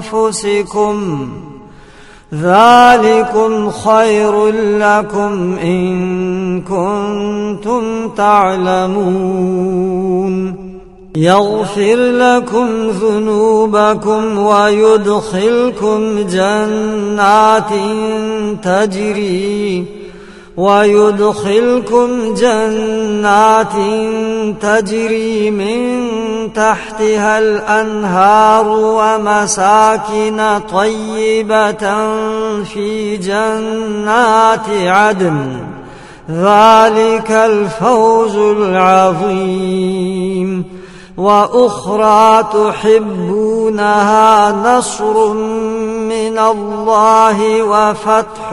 وانفسكم ذلكم خير لكم إن كنتم تعلمون يغفر لكم ذنوبكم ويدخلكم جنات تجري ويدخلكم جنات تجري من تحتها الأنهار ومساكن طيبة في جنات عدن. ذلك الفوز العظيم. وأخرى تحبونها نصر من الله وفتح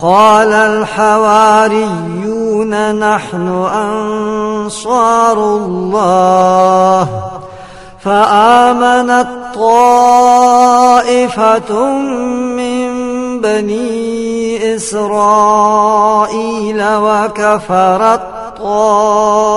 قال الحواريون نحن أنصار الله. فآمنت طائفة من بني إسرائيل وكفرت طائفة